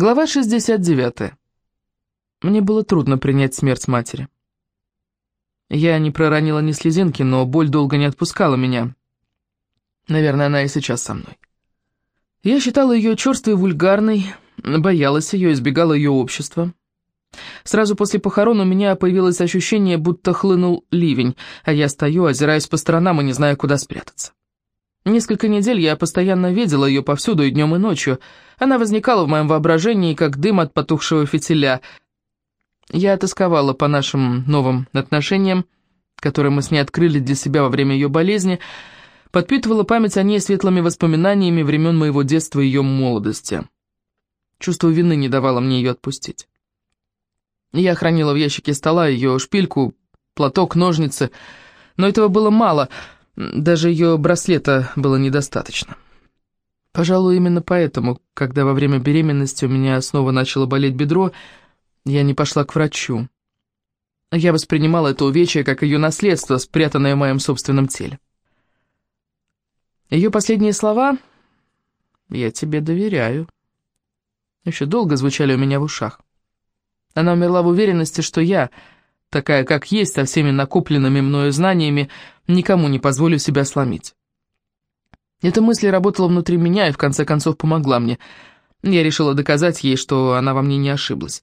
Глава 69. Мне было трудно принять смерть матери. Я не проронила ни слезинки, но боль долго не отпускала меня. Наверное, она и сейчас со мной. Я считала ее черствой и вульгарной, боялась ее, избегала ее общества. Сразу после похорон у меня появилось ощущение, будто хлынул ливень, а я стою, озираясь по сторонам и не знаю, куда спрятаться. Несколько недель я постоянно видела ее повсюду и днем, и ночью. Она возникала в моем воображении, как дым от потухшего фитиля. Я тосковала по нашим новым отношениям, которые мы с ней открыли для себя во время ее болезни, подпитывала память о ней светлыми воспоминаниями времен моего детства и ее молодости. Чувство вины не давало мне ее отпустить. Я хранила в ящике стола ее шпильку, платок, ножницы, но этого было мало — даже ее браслета было недостаточно. Пожалуй, именно поэтому, когда во время беременности у меня снова начало болеть бедро, я не пошла к врачу. Я воспринимала это увечье как ее наследство, спрятанное в моем собственном теле. Ее последние слова «Я тебе доверяю» еще долго звучали у меня в ушах. Она умерла в уверенности, что я такая как есть, со всеми накопленными мною знаниями, никому не позволю себя сломить. Эта мысль работала внутри меня и в конце концов помогла мне. Я решила доказать ей, что она во мне не ошиблась.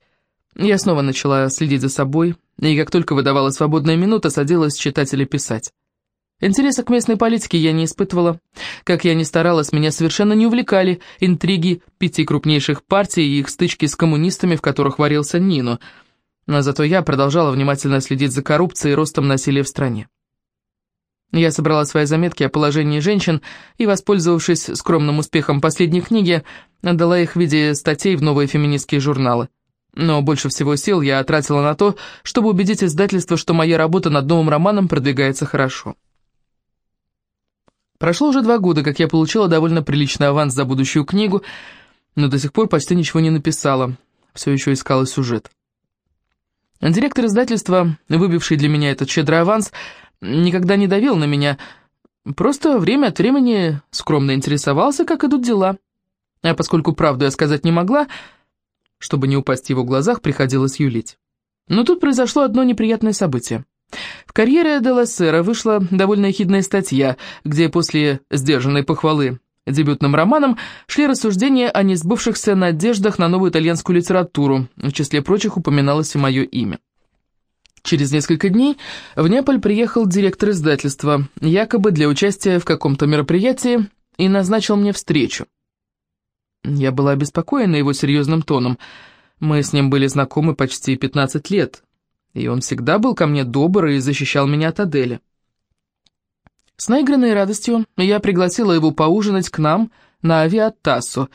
Я снова начала следить за собой, и как только выдавала свободная минута, садилась читать или писать. Интереса к местной политике я не испытывала. Как я ни старалась, меня совершенно не увлекали интриги пяти крупнейших партий и их стычки с коммунистами, в которых варился Нино — но зато я продолжала внимательно следить за коррупцией и ростом насилия в стране. Я собрала свои заметки о положении женщин и, воспользовавшись скромным успехом последней книги, отдала их в виде статей в новые феминистские журналы. Но больше всего сил я тратила на то, чтобы убедить издательство, что моя работа над новым романом продвигается хорошо. Прошло уже два года, как я получила довольно приличный аванс за будущую книгу, но до сих пор почти ничего не написала, все еще искала сюжет. Директор издательства, выбивший для меня этот щедрый аванс, никогда не давил на меня, просто время от времени скромно интересовался, как идут дела. А поскольку правду я сказать не могла, чтобы не упасть в его глазах, приходилось юлить. Но тут произошло одно неприятное событие. В карьере Делассера вышла довольно ехидная статья, где после сдержанной похвалы дебютным романом шли рассуждения о несбывшихся надеждах на новую итальянскую литературу, в числе прочих упоминалось и мое имя. Через несколько дней в Неаполь приехал директор издательства, якобы для участия в каком-то мероприятии, и назначил мне встречу. Я была обеспокоена его серьезным тоном. Мы с ним были знакомы почти 15 лет, и он всегда был ко мне добр и защищал меня от Адели. С наигранной радостью я пригласила его поужинать к нам на авиатассу.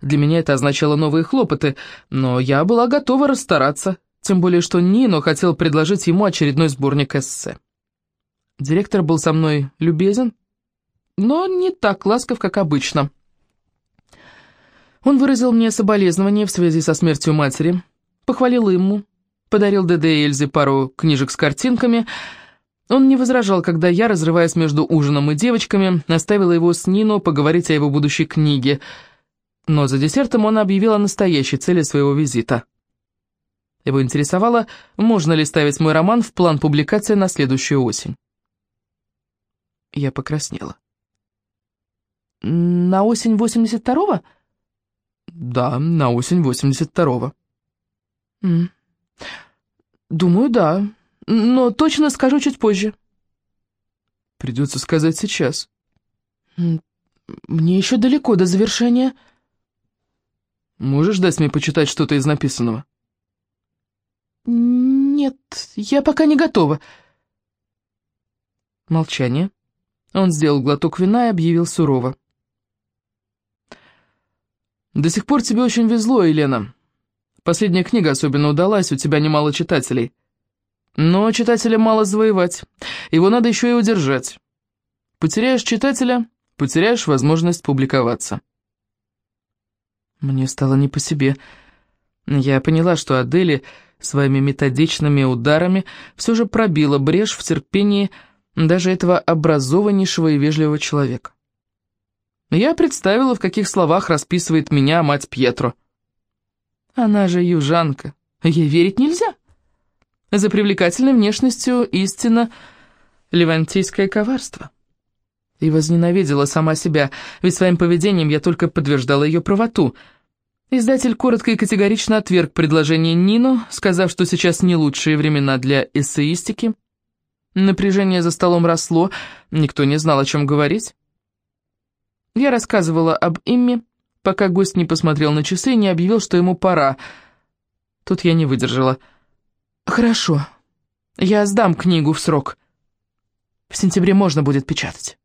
Для меня это означало новые хлопоты, но я была готова расстараться, тем более что Нино хотел предложить ему очередной сборник эссе. Директор был со мной любезен, но не так ласков, как обычно. Он выразил мне соболезнования в связи со смертью матери, похвалил ему, подарил ДД и Эльзе пару книжек с картинками — он не возражал, когда я, разрываясь между ужином и девочками, оставила его с Нино поговорить о его будущей книге. Но за десертом он объявил о настоящей цели своего визита. Его интересовало, можно ли ставить мой роман в план публикации на следующую осень. Я покраснела. «На осень 82-го?» «Да, на осень 82-го». «Думаю, да», но точно скажу чуть позже». «Придется сказать сейчас». «Мне еще далеко до завершения». «Можешь дать мне почитать что-то из написанного?» «Нет, я пока не готова». Молчание. Он сделал глоток вина и объявил сурово. «До сих пор тебе очень везло, Елена. Последняя книга особенно удалась, у тебя немало читателей. Но читателя мало завоевать, его надо еще и удержать. Потеряешь читателя, потеряешь возможность публиковаться. Мне стало не по себе. Я поняла, что Адели своими методичными ударами все же пробила брешь в терпении даже этого образованнейшего и вежливого человека. Я представила, в каких словах расписывает меня мать Пьетро. Она же южанка, ей верить нельзя. За привлекательной внешностью истинно левантийское коварство. И возненавидела сама себя, ведь своим поведением я только подтверждала ее правоту. Издатель коротко и категорично отверг предложение Нину, сказав, что сейчас не лучшие времена для эссеистики. Напряжение за столом росло, никто не знал, о чем говорить. Я рассказывала об Имме, пока гость не посмотрел на часы и не объявил, что ему пора. Тут я не выдержала. «Хорошо, я сдам книгу в срок. В сентябре можно будет печатать».